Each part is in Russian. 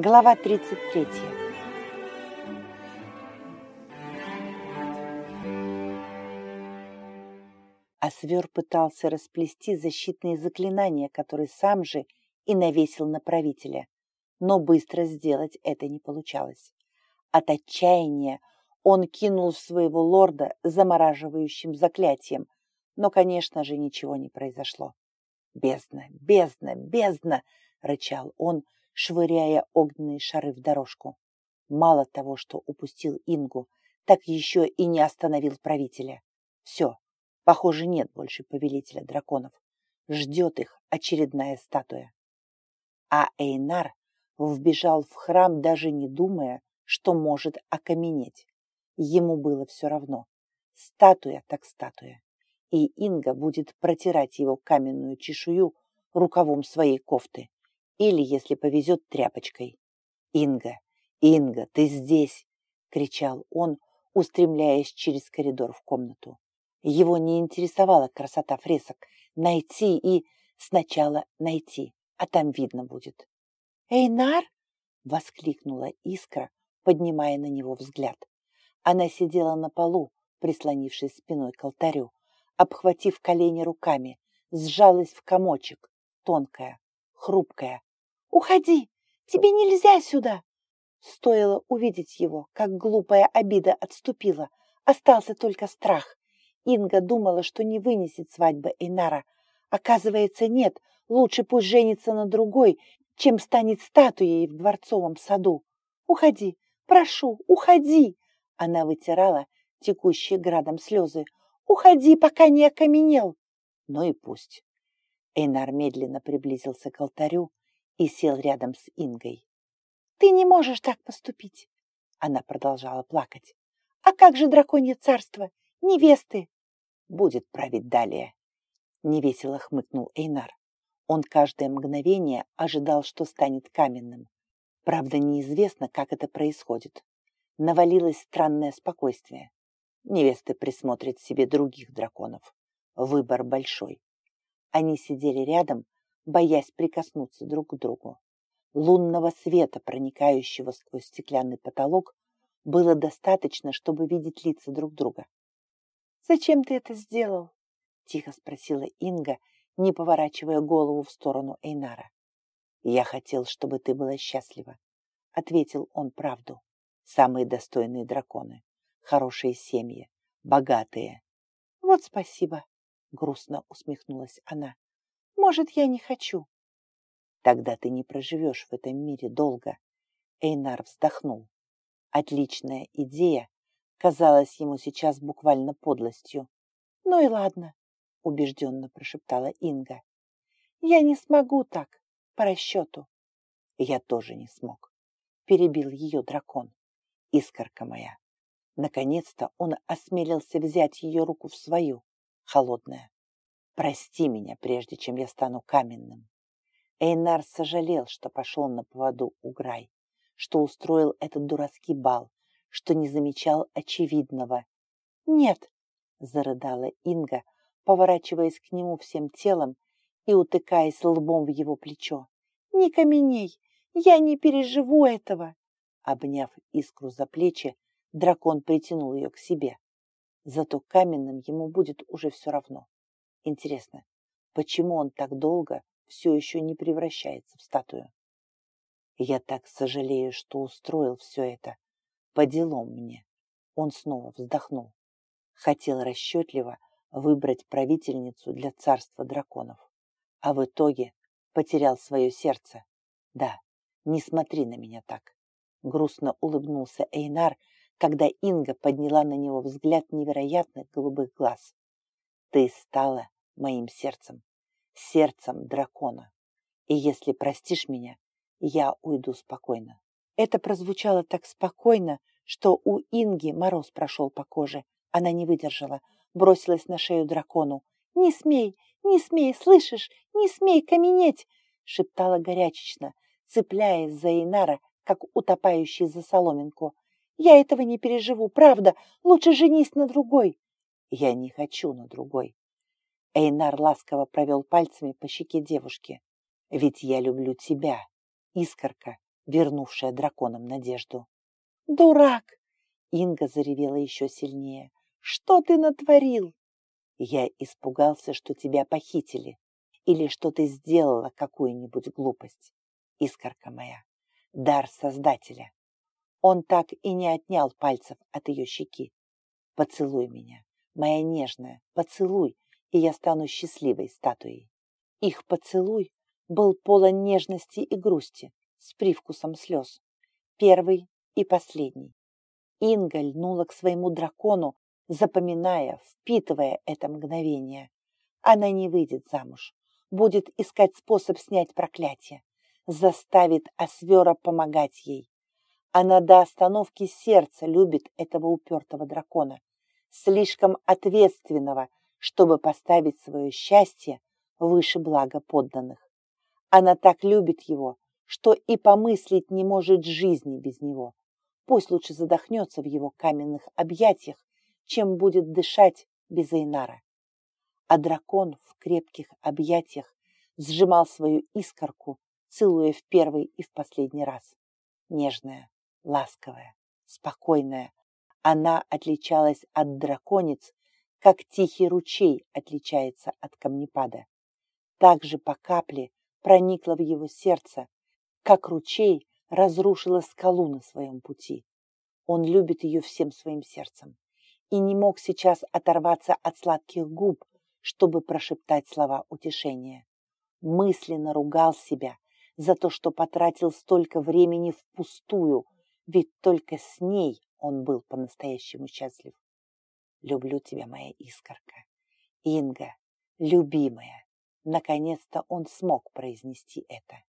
Глава 33. Освер пытался расплести защитные заклинания, которые сам же и навесил на правителя, но быстро сделать это не получалось. От отчаяния он кинул своего лорда замораживающим заклятием, но, конечно же, ничего не произошло. «Бездна, бездна, бездна!» — рычал он, швыряя огненные шары в дорожку. Мало того, что упустил Ингу, так еще и не остановил правителя. Все, похоже, нет больше повелителя драконов. Ждет их очередная статуя. А Эйнар вбежал в храм, даже не думая, что может окаменеть. Ему было все равно. Статуя так статуя. И Инга будет протирать его каменную чешую рукавом своей кофты. Или, если повезет, тряпочкой. «Инга! Инга, ты здесь!» — кричал он, устремляясь через коридор в комнату. Его не интересовала красота фресок. Найти и... Сначала найти, а там видно будет. «Эйнар!» — воскликнула Искра, поднимая на него взгляд. Она сидела на полу, прислонившись спиной к алтарю, обхватив колени руками, сжалась в комочек, тонкая, хрупкая. «Уходи! Тебе нельзя сюда!» Стоило увидеть его, как глупая обида отступила. Остался только страх. Инга думала, что не вынесет свадьбы Эйнара. Оказывается, нет, лучше пусть женится на другой, чем станет статуей в дворцовом саду. «Уходи! Прошу, уходи!» Она вытирала текущие градом слезы. «Уходи, пока не окаменел!» Ну и пусть. Эйнар медленно приблизился к алтарю и сел рядом с Ингой. «Ты не можешь так поступить!» Она продолжала плакать. «А как же драконье царство? Невесты!» «Будет править далее!» Невесело хмыкнул Эйнар. Он каждое мгновение ожидал, что станет каменным. Правда, неизвестно, как это происходит навалилось странное спокойствие. Невесты присмотрят себе других драконов. Выбор большой. Они сидели рядом, боясь прикоснуться друг к другу. Лунного света, проникающего сквозь стеклянный потолок, было достаточно, чтобы видеть лица друг друга. «Зачем ты это сделал?» — тихо спросила Инга, не поворачивая голову в сторону Эйнара. «Я хотел, чтобы ты была счастлива», — ответил он правду самые достойные драконы, хорошие семьи, богатые. Вот спасибо, грустно усмехнулась она. Может, я не хочу. Тогда ты не проживешь в этом мире долго. Эйнар вздохнул. Отличная идея казалась ему сейчас буквально подлостью. Ну и ладно, убежденно прошептала Инга. Я не смогу так, по расчету. Я тоже не смог. Перебил ее дракон искорка моя. Наконец-то он осмелился взять ее руку в свою, холодная. Прости меня, прежде чем я стану каменным. Эйнар сожалел, что пошел на поводу у Грай, что устроил этот дурацкий бал, что не замечал очевидного. «Нет!» — зарыдала Инга, поворачиваясь к нему всем телом и утыкаясь лбом в его плечо. «Не каменей! Я не переживу этого!» Обняв искру за плечи, дракон притянул ее к себе. Зато каменным ему будет уже все равно. Интересно, почему он так долго все еще не превращается в статую? Я так сожалею, что устроил все это. По делам мне. Он снова вздохнул. Хотел расчетливо выбрать правительницу для царства драконов. А в итоге потерял свое сердце. Да, не смотри на меня так. Грустно улыбнулся Эйнар, когда Инга подняла на него взгляд невероятных голубых глаз. Ты стала моим сердцем, сердцем дракона. И если простишь меня, я уйду спокойно. Это прозвучало так спокойно, что у Инги мороз прошел по коже. Она не выдержала, бросилась на шею дракону. «Не смей, не смей, слышишь? Не смей каменеть!» шептала горячечно, цепляясь за Инара как утопающий за соломинку. Я этого не переживу, правда. Лучше женись на другой. Я не хочу на другой. Эйнар ласково провел пальцами по щеке девушки. Ведь я люблю тебя, искорка, вернувшая драконам надежду. «Дурак!» Инга заревела еще сильнее. «Что ты натворил?» «Я испугался, что тебя похитили или что ты сделала какую-нибудь глупость. Искорка моя, дар Создателя. Он так и не отнял пальцев от ее щеки. Поцелуй меня, моя нежная, поцелуй, и я стану счастливой статуей. Их поцелуй был полон нежности и грусти, с привкусом слез. Первый и последний. Инга льнула к своему дракону, запоминая, впитывая это мгновение. Она не выйдет замуж, будет искать способ снять проклятие, заставит Освера помогать ей. Она до остановки сердца любит этого упертого дракона, слишком ответственного, чтобы поставить свое счастье выше блага подданных. Она так любит его, что и помыслить не может жизни без него. Пусть лучше задохнется в его каменных объятиях, чем будет дышать без Эйнара. А дракон в крепких объятиях сжимал свою искорку, целуя в первый и в последний раз. Нежная, ласковая, спокойная, она отличалась от драконец, как тихий ручей отличается от камнепада. Так же по капле проникла в его сердце, как ручей разрушила скалу на своем пути. Он любит ее всем своим сердцем и не мог сейчас оторваться от сладких губ, чтобы прошептать слова утешения. Мысленно ругал себя за то, что потратил столько времени впустую, ведь только с ней он был по-настоящему счастлив. Люблю тебя, моя искорка. Инга, любимая. Наконец-то он смог произнести это.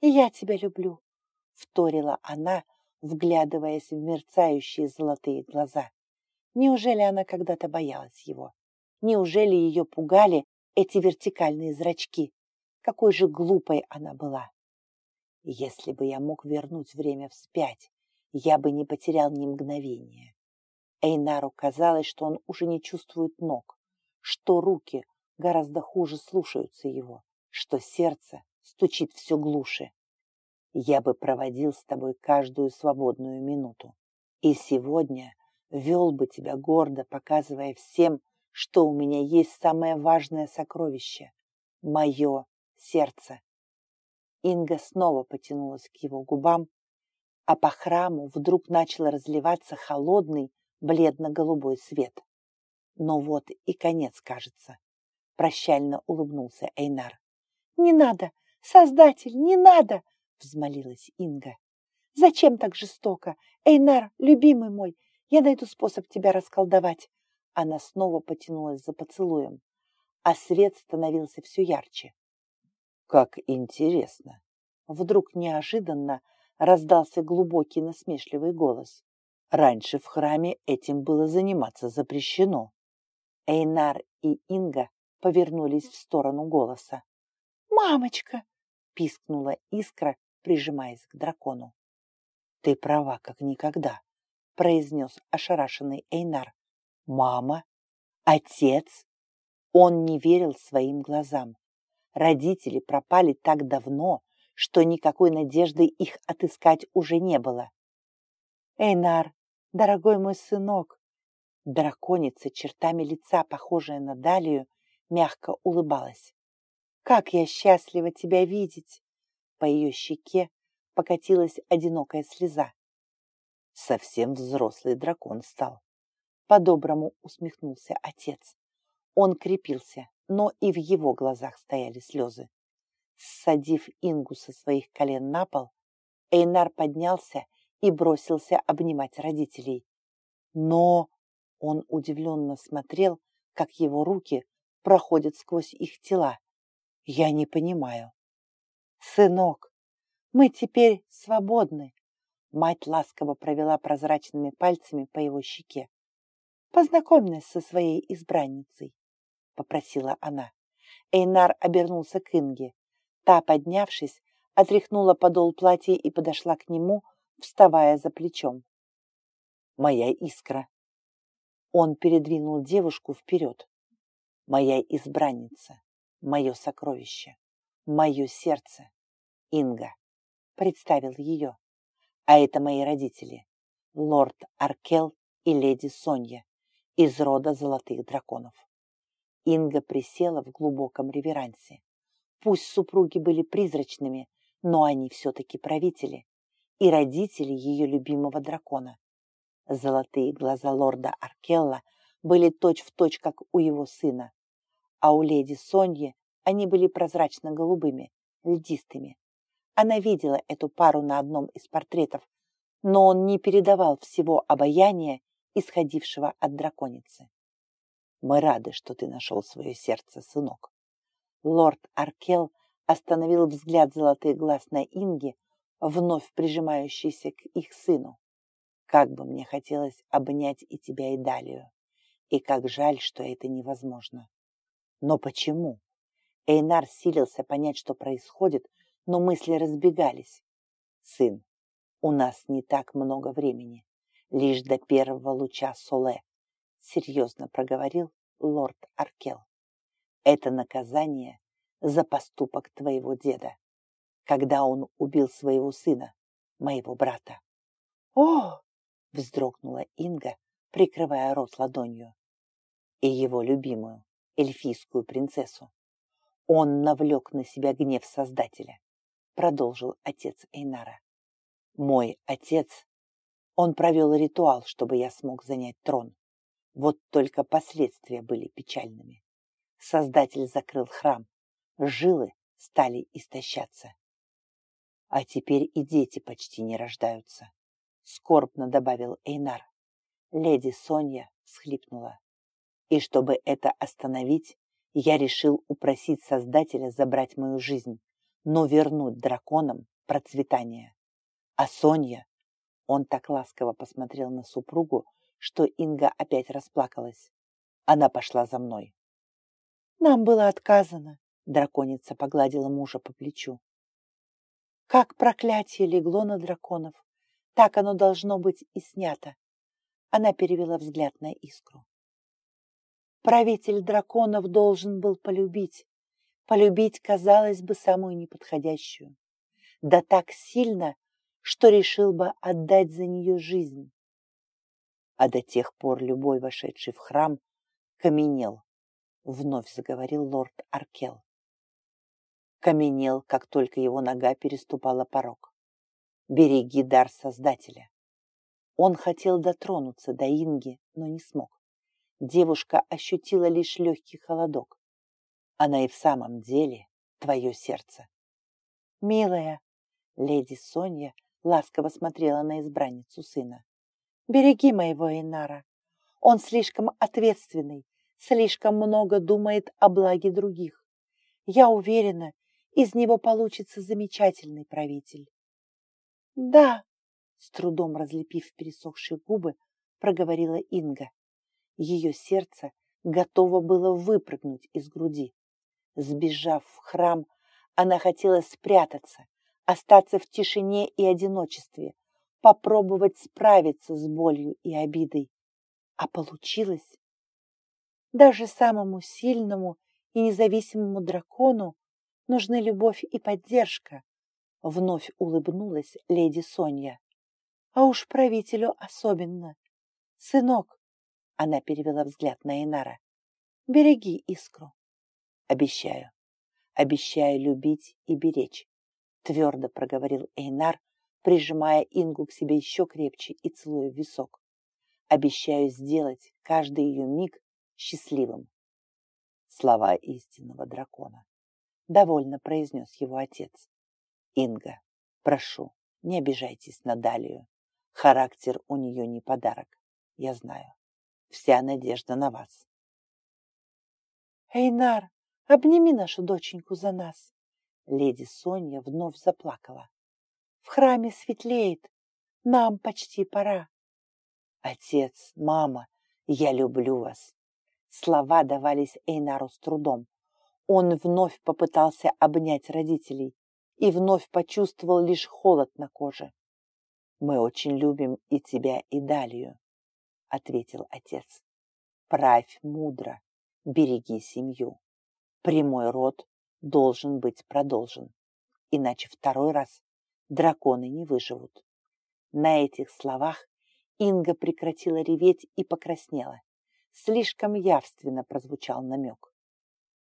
«И я тебя люблю», — вторила она, вглядываясь в мерцающие золотые глаза. Неужели она когда-то боялась его? Неужели ее пугали эти вертикальные зрачки? Какой же глупой она была! Если бы я мог вернуть время вспять, я бы не потерял ни мгновения. Эйнару казалось, что он уже не чувствует ног, что руки гораздо хуже слушаются его, что сердце стучит все глуше. Я бы проводил с тобой каждую свободную минуту. И сегодня вел бы тебя гордо, показывая всем, что у меня есть самое важное сокровище — мое сердце. Инга снова потянулась к его губам, а по храму вдруг начал разливаться холодный бледно-голубой свет. Но вот и конец, кажется. Прощально улыбнулся Эйнар. «Не надо! Создатель, не надо!» взмолилась Инга. «Зачем так жестоко? Эйнар, любимый мой, я найду способ тебя расколдовать!» Она снова потянулась за поцелуем, а свет становился все ярче. «Как интересно!» Вдруг неожиданно раздался глубокий насмешливый голос. Раньше в храме этим было заниматься запрещено. Эйнар и Инга повернулись в сторону голоса. «Мамочка!» — пискнула искра, прижимаясь к дракону. «Ты права, как никогда», — произнес ошарашенный Эйнар. «Мама? Отец?» Он не верил своим глазам. Родители пропали так давно, что никакой надежды их отыскать уже не было. «Эйнар, дорогой мой сынок!» Драконица, чертами лица, похожая на Далию, мягко улыбалась. «Как я счастлива тебя видеть!» По ее щеке покатилась одинокая слеза. Совсем взрослый дракон стал. По-доброму усмехнулся отец. Он крепился, но и в его глазах стояли слезы. Ссадив Ингу со своих колен на пол, Эйнар поднялся и бросился обнимать родителей. Но он удивленно смотрел, как его руки проходят сквозь их тела. Я не понимаю. Сынок, мы теперь свободны. Мать ласково провела прозрачными пальцами по его щеке. Познакомь со своей избранницей, попросила она. Эйнар обернулся к Инге. Та, поднявшись, отряхнула подол платья и подошла к нему, вставая за плечом. «Моя искра!» Он передвинул девушку вперед. «Моя избранница, мое сокровище, мое сердце, Инга!» представил ее. А это мои родители, лорд Аркел и леди Сонья из рода золотых драконов. Инга присела в глубоком реверансе. Пусть супруги были призрачными, но они все-таки правители и родители ее любимого дракона. Золотые глаза лорда Аркелла были точь-в-точь, точь, как у его сына, а у леди Соньи они были прозрачно-голубыми, льдистыми. Она видела эту пару на одном из портретов, но он не передавал всего обаяния, исходившего от драконицы. Мы рады, что ты нашел свое сердце, сынок. Лорд Аркел остановил взгляд золотых глаз на Инге, вновь прижимающийся к их сыну. Как бы мне хотелось обнять и тебя, и Далию. И как жаль, что это невозможно. Но почему? Эйнар силился понять, что происходит, но мысли разбегались. Сын, у нас не так много времени, лишь до первого луча Соле, серьезно проговорил лорд Аркел. Это наказание за поступок твоего деда, когда он убил своего сына, моего брата. О! вздрогнула Инга, прикрывая рот ладонью. И его любимую, эльфийскую принцессу. Он навлек на себя гнев Создателя, продолжил отец Эйнара. Мой отец, он провел ритуал, чтобы я смог занять трон. Вот только последствия были печальными. Создатель закрыл храм, жилы стали истощаться. А теперь и дети почти не рождаются, скорбно добавил Эйнар. Леди Соня всхлипнула. И чтобы это остановить, я решил упросить Создателя забрать мою жизнь, но вернуть драконам процветание. А Соня, он так ласково посмотрел на супругу, что Инга опять расплакалась. Она пошла за мной. «Нам было отказано», — драконица погладила мужа по плечу. «Как проклятие легло на драконов, так оно должно быть и снято». Она перевела взгляд на искру. Правитель драконов должен был полюбить. Полюбить, казалось бы, самую неподходящую. Да так сильно, что решил бы отдать за нее жизнь а до тех пор любой, вошедший в храм, каменел, вновь заговорил лорд Аркел. Каменел, как только его нога переступала порог. Береги дар Создателя. Он хотел дотронуться до Инги, но не смог. Девушка ощутила лишь легкий холодок. Она и в самом деле твое сердце. Милая, леди Соня ласково смотрела на избранницу сына. Береги моего Инара. Он слишком ответственный, слишком много думает о благе других. Я уверена, из него получится замечательный правитель. Да, с трудом разлепив пересохшие губы, проговорила Инга. Ее сердце готово было выпрыгнуть из груди. Сбежав в храм, она хотела спрятаться, остаться в тишине и одиночестве, попробовать справиться с болью и обидой. А получилось. Даже самому сильному и независимому дракону нужны любовь и поддержка, вновь улыбнулась леди Соня. А уж правителю особенно. Сынок, она перевела взгляд на Инара, береги искру. Обещаю, обещаю любить и беречь, твердо проговорил Эйнар, прижимая Ингу к себе еще крепче и целуя в висок. Обещаю сделать каждый ее миг счастливым. Слова истинного дракона. Довольно произнес его отец. Инга, прошу, не обижайтесь на Далию. Характер у нее не подарок, я знаю. Вся надежда на вас. Эйнар, обними нашу доченьку за нас. Леди Соня вновь заплакала. В храме светлеет. Нам почти пора. Отец, мама, я люблю вас. Слова давались Эйнару с трудом. Он вновь попытался обнять родителей и вновь почувствовал лишь холод на коже. «Мы очень любим и тебя, и Далию», — ответил отец. «Правь мудро, береги семью. Прямой род должен быть продолжен, иначе второй раз драконы не выживут. На этих словах Инга прекратила реветь и покраснела. Слишком явственно прозвучал намек.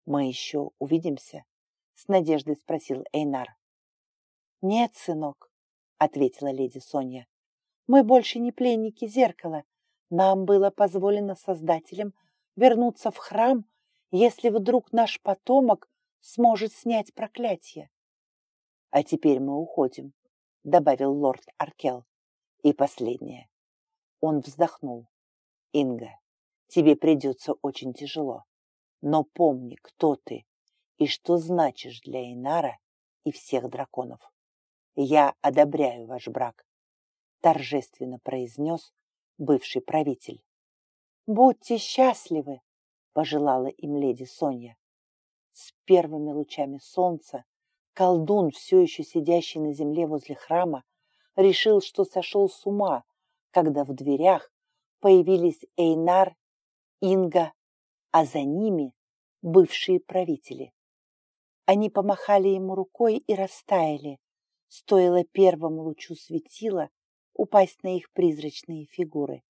«Мы еще увидимся?» — с надеждой спросил Эйнар. «Нет, сынок», — ответила леди Соня. «Мы больше не пленники зеркала. Нам было позволено Создателем вернуться в храм, если вдруг наш потомок сможет снять проклятие. «А теперь мы уходим», — добавил лорд Аркел. «И последнее». Он вздохнул. «Инга, тебе придется очень тяжело, но помни, кто ты и что значишь для Инара и всех драконов. Я одобряю ваш брак», — торжественно произнес бывший правитель. «Будьте счастливы!» — пожелала им леди Соня. С первыми лучами солнца колдун, все еще сидящий на земле возле храма, решил, что сошел с ума, когда в дверях появились Эйнар, Инга, а за ними бывшие правители. Они помахали ему рукой и растаяли, стоило первому лучу светила упасть на их призрачные фигуры.